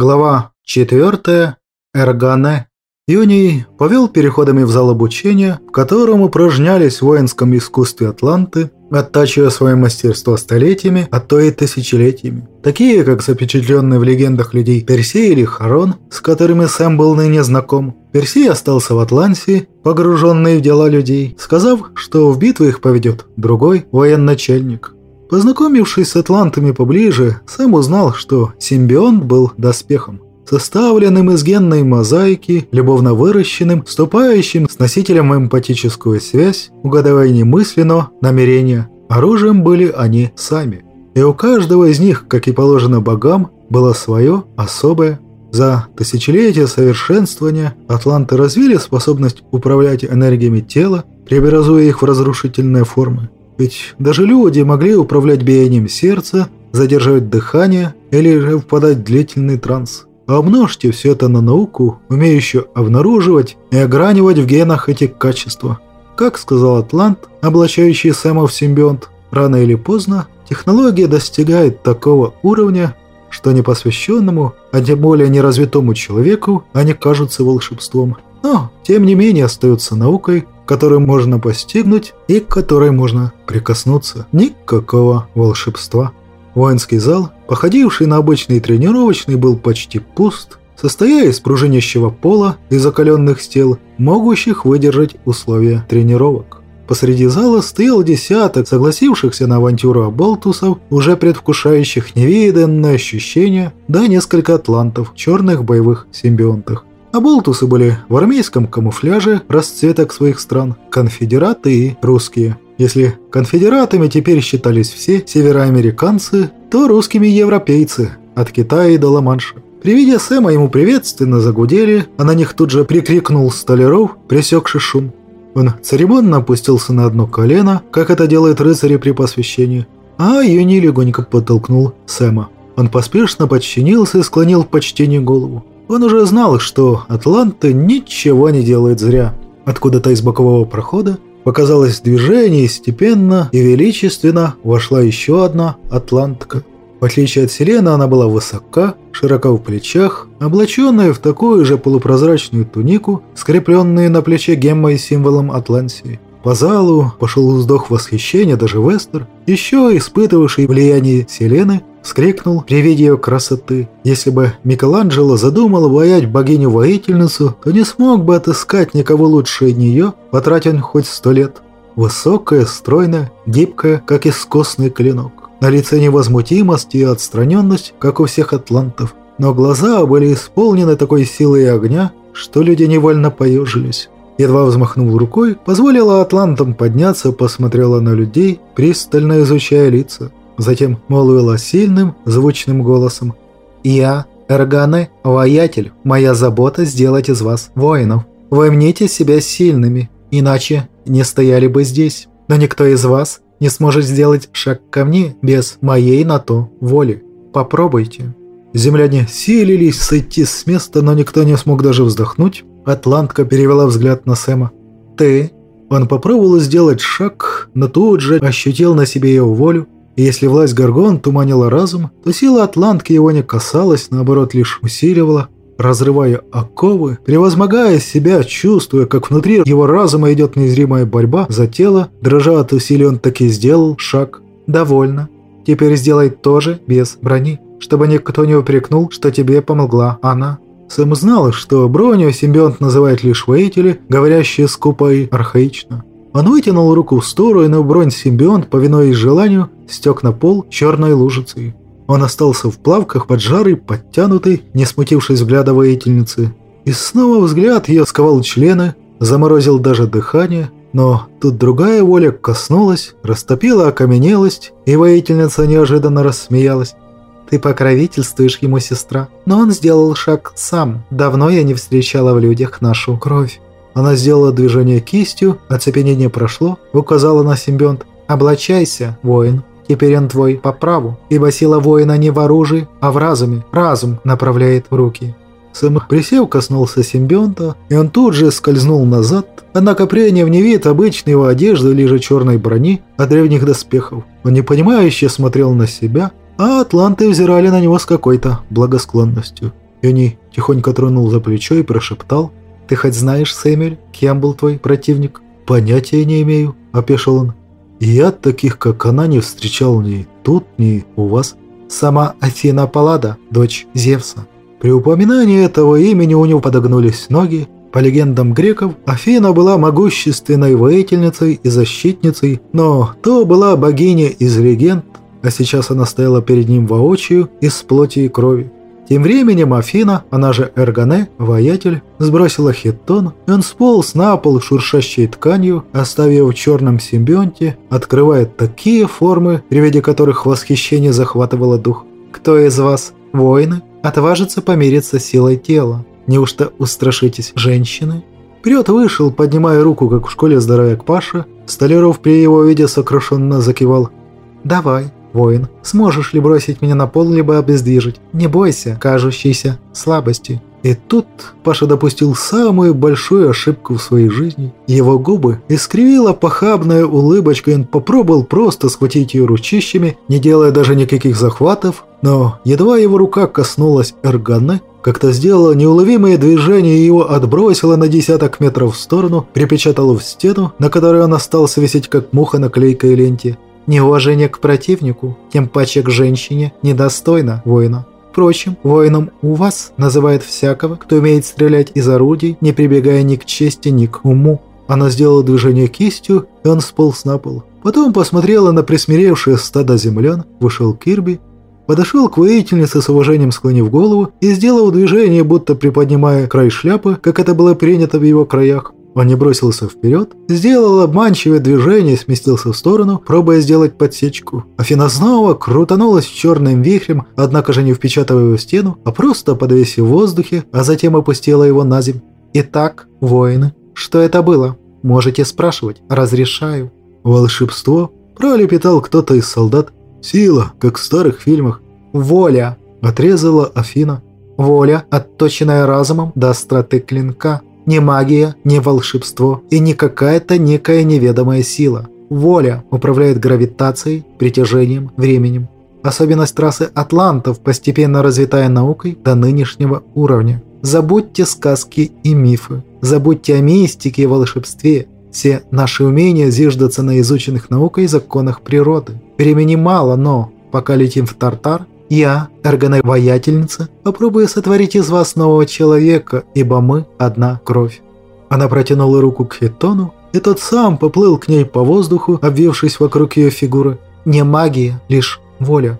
Глава 4. Эргане. Юний повел переходами в зал обучения, в котором упражнялись в воинском искусстве Атланты, оттачивая свое мастерство столетиями, а то и тысячелетиями. Такие, как запечатленные в легендах людей Персей или Харон, с которыми Сэм был ныне знаком. Персей остался в Атлантии, погруженный в дела людей, сказав, что в битву их поведет другой военачальник. Познакомившись с атлантами поближе, Сэм узнал, что симбионт был доспехом, составленным из генной мозаики, любовно выращенным, вступающим с носителем эмпатическую связь, угадывая немысленно намерения. Оружием были они сами. И у каждого из них, как и положено богам, было свое особое. За тысячелетия совершенствования атланты развили способность управлять энергиями тела, преобразуя их в разрушительные формы. Ведь даже люди могли управлять биением сердца, задерживать дыхание или же впадать в длительный транс. Умножьте все это на науку, умеющую обнаруживать и огранивать в генах эти качества. Как сказал Атлант, облачающий Сэма в симбионт, рано или поздно технология достигает такого уровня, что непосвященному, а тем более неразвитому человеку они кажутся волшебством. Но, тем не менее, остаются наукой, которую можно постигнуть и к которой можно прикоснуться. Никакого волшебства. Воинский зал, походивший на обычный тренировочный, был почти пуст, состоя из пружинящего пола и закаленных стел, могущих выдержать условия тренировок. Посреди зала стоял десяток согласившихся на авантюру оболтусов, уже предвкушающих невиданное ощущение, да несколько атлантов, черных боевых симбионтах. А были в армейском камуфляже расцветок своих стран, конфедераты и русские. Если конфедератами теперь считались все североамериканцы, то русскими европейцы, от Китая до Ла-Манша. При виде Сэма ему приветственно загудели, а на них тут же прикрикнул Столяров, пресекший шум. Он церемонно опустился на одно колено, как это делают рыцари при посвящении, а Юни легонько подтолкнул Сэма. Он поспешно подчинился и склонил в почтении голову. Он уже знал, что Атланта ничего не делает зря. Откуда-то из бокового прохода показалось движение, степенно и величественно вошла еще одна атлантка. В отличие от Селены, она была высока, широка в плечах, облаченная в такую же полупрозрачную тунику, скрепленную на плече геммой символом Атлантии. По залу пошел вздох восхищения даже Вестер, еще испытывавший влияние Селены, вскрикнул при виде ее красоты. Если бы Микеланджело задумал воять богиню-воительницу, то не смог бы отыскать никого лучше нее, потратив хоть сто лет. Высокая, стройная, гибкая, как искусный клинок. На лице невозмутимость и отстраненность, как у всех атлантов. Но глаза были исполнены такой силой огня, что люди невольно поежились. Едва взмахнув рукой, позволила атлантам подняться, посмотрела на людей, пристально изучая лица. Затем молвила сильным, звучным голосом. «Я, Эргане, воятель, моя забота сделать из вас воинов. Вы мните себя сильными, иначе не стояли бы здесь. Но никто из вас не сможет сделать шаг ко мне без моей на то воли. Попробуйте». Земляне силились сойти с места, но никто не смог даже вздохнуть. Атлантка перевела взгляд на Сэма. «Ты?» Он попробовал сделать шаг, но тут же ощутил на себе ее волю и если власть Гаргон туманила разум, то сила Атлантки его не касалась, наоборот, лишь усиливала, разрывая оковы, превозмогая себя, чувствуя, как внутри его разума идет незримая борьба за тело, дрожа от усилий он таки сделал шаг. «Довольно. Теперь сделай то же без брони, чтобы никто не упрекнул, что тебе помогла она». Сэм знал, что броню симбионт называет лишь воители, говорящие скупо и архаично. Он вытянул руку в сторону, и бронь-симбионт, повинуясь желанию, стек на пол черной лужицей. Он остался в плавках под жарой, подтянутый, не смутившись взгляда воительницы. И снова взгляд ее сковал члены, заморозил даже дыхание, но тут другая воля коснулась, растопила окаменелость, и воительница неожиданно рассмеялась. «Ты покровительствуешь ему, сестра, но он сделал шаг сам. Давно я не встречала в людях нашу кровь». Она сделала движение кистью, оцепенение прошло, указала на симбионт. «Облачайся, воин, теперь он твой по праву, ибо сила воина не в оружии, а в разуме. Разум направляет в руки». Сэм присев коснулся симбионта, и он тут же скользнул назад, однако приняв не вид обычной его одежды или же черной брони, а древних доспехов. Он непонимающе смотрел на себя, а атланты взирали на него с какой-то благосклонностью. Юни тихонько тронул за плечо и прошептал. «Ты хоть знаешь, Сэмюэль, кем был твой противник?» «Понятия не имею», – опешил он. «Я таких, как она, не встречал ни тут, ни у вас». «Сама Афина Паллада, дочь Зевса». При упоминании этого имени у него подогнулись ноги. По легендам греков, Афина была могущественной воительницей и защитницей, но то была богиня из легенд, а сейчас она стояла перед ним воочию из плоти и крови. Тем временем Афина, она же Эргане, воятель, сбросила хитон, и он сполз на пол шуршащей тканью, оставив в черном симбионте, открывая такие формы, при виде которых восхищение захватывало дух. «Кто из вас, воины, отважится помириться силой тела? Неужто устрашитесь женщины?» Вперед вышел, поднимая руку, как в школе здоровяк Паша. Столяров при его виде сокрушенно закивал. «Давай, «Воин, сможешь ли бросить меня на пол, либо обездвижить? Не бойся, кажущейся слабости». И тут Паша допустил самую большую ошибку в своей жизни. Его губы искривила похабная улыбочка, и он попробовал просто схватить ее ручищами, не делая даже никаких захватов, но едва его рука коснулась эрганы, как-то сделала неуловимые движения и его отбросило на десяток метров в сторону, припечатало в стену, на которой он остался висеть как муха на клейкой ленте. Неуважение к противнику, тем паче к женщине, недостойно воина. Впрочем, воином у вас называют всякого, кто умеет стрелять из орудий, не прибегая ни к чести, ни к уму. Она сделала движение кистью, и он сполз на пол. Потом посмотрела на присмиревшее стадо землян, вышел Кирби, подошел к воительнице с уважением склонив голову и сделал движение, будто приподнимая край шляпы, как это было принято в его краях. Он не бросился вперед, сделал обманчивое движение и сместился в сторону, пробуя сделать подсечку. Афина снова крутанулась черным вихрем, однако же не впечатывая его в стену, а просто подвесив в воздухе, а затем опустила его на землю. «Итак, воины, что это было? Можете спрашивать. Разрешаю». «Волшебство?» – пролепетал кто-то из солдат. «Сила, как в старых фильмах». «Воля!» – отрезала Афина. «Воля, отточенная разумом до остроты клинка». Не магия, не волшебство и не какая-то некая неведомая сила. Воля управляет гравитацией, притяжением, временем. Особенность трассы атлантов, постепенно развитая наукой до нынешнего уровня. Забудьте сказки и мифы. Забудьте о мистике и волшебстве. Все наши умения зиждутся на изученных наукой законах природы. Времени мало, но пока летим в Тартар, я, эргоновоятельница, попробую сотворить из вас нового человека, ибо мы одна кровь». Она протянула руку к Хитону, и тот сам поплыл к ней по воздуху, обвившись вокруг ее фигуры. «Не магия, лишь воля.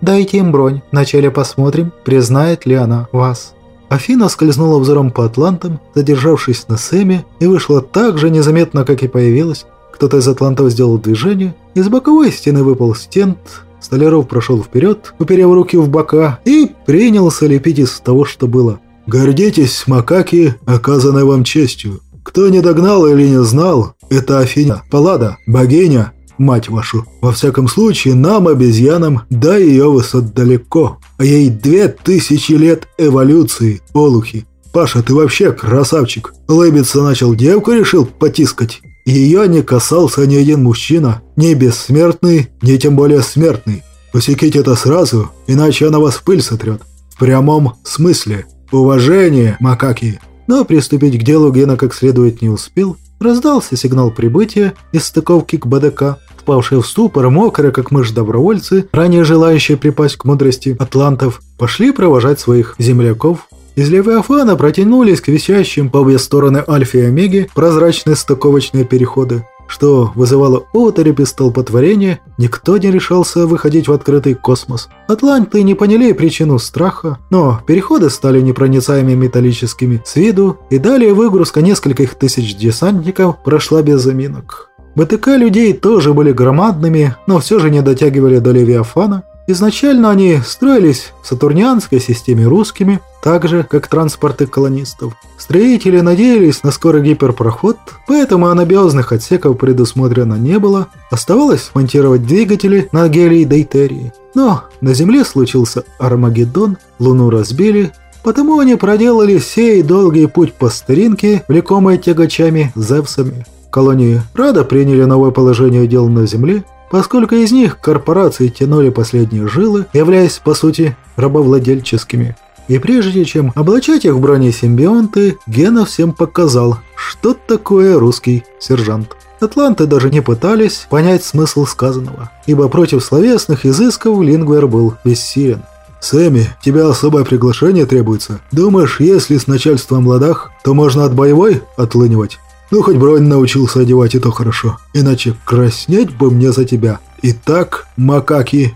Дайте им бронь, вначале посмотрим, признает ли она вас». Афина скользнула взором по атлантам, задержавшись на Сэме, и вышла так же незаметно, как и появилась. Кто-то из атлантов сделал движение, из боковой стены выпал стент, Столяров прошел вперед, уперев руки в бока, и принялся лепить из того, что было. «Гордитесь, макаки, оказанной вам честью. Кто не догнал или не знал, это Афина, Паллада, богиня, мать вашу. Во всяком случае, нам, обезьянам, до ее высот далеко. А ей две тысячи лет эволюции, олухи. Паша, ты вообще красавчик. Лыбиться начал, девку решил потискать. Ее не касался ни один мужчина, ни бессмертный, ни тем более смертный. Посеките это сразу, иначе она вас пыль сотрет. В прямом смысле. Уважение, макаки. Но приступить к делу Гена как следует не успел. Раздался сигнал прибытия из стыковки к БДК. Впавшие в ступор, мокрые, как мышь добровольцы, ранее желающие припасть к мудрости атлантов, пошли провожать своих земляков из Левиафана протянулись к висящим по обе стороны Альфе и Омеги прозрачные стыковочные переходы. Что вызывало оторопь и столпотворение, никто не решался выходить в открытый космос. Атланты не поняли причину страха, но переходы стали непроницаемыми металлическими с виду, и далее выгрузка нескольких тысяч десантников прошла без заминок. БТК людей тоже были громадными, но все же не дотягивали до Левиафана, Изначально они строились в сатурнианской системе русскими, так же, как транспорты колонистов. Строители надеялись на скорый гиперпроход, поэтому анабиозных отсеков предусмотрено не было, оставалось монтировать двигатели на гелии Дейтерии. Но на Земле случился Армагеддон, Луну разбили, потому они проделали сей долгий путь по старинке, влекомой тягачами Зевсами. Колонии Рада приняли новое положение дел на Земле, поскольку из них корпорации тянули последние жилы, являясь, по сути, рабовладельческими. И прежде чем облачать их в брони симбионты, Гена всем показал, что такое русский сержант. Атланты даже не пытались понять смысл сказанного, ибо против словесных изысков Лингвер был бессилен. «Сэмми, тебя особое приглашение требуется. Думаешь, если с начальством ладах, то можно от боевой отлынивать? Ну, хоть бронь научился одевать, и то хорошо. Иначе краснеть бы мне за тебя. Итак, макаки,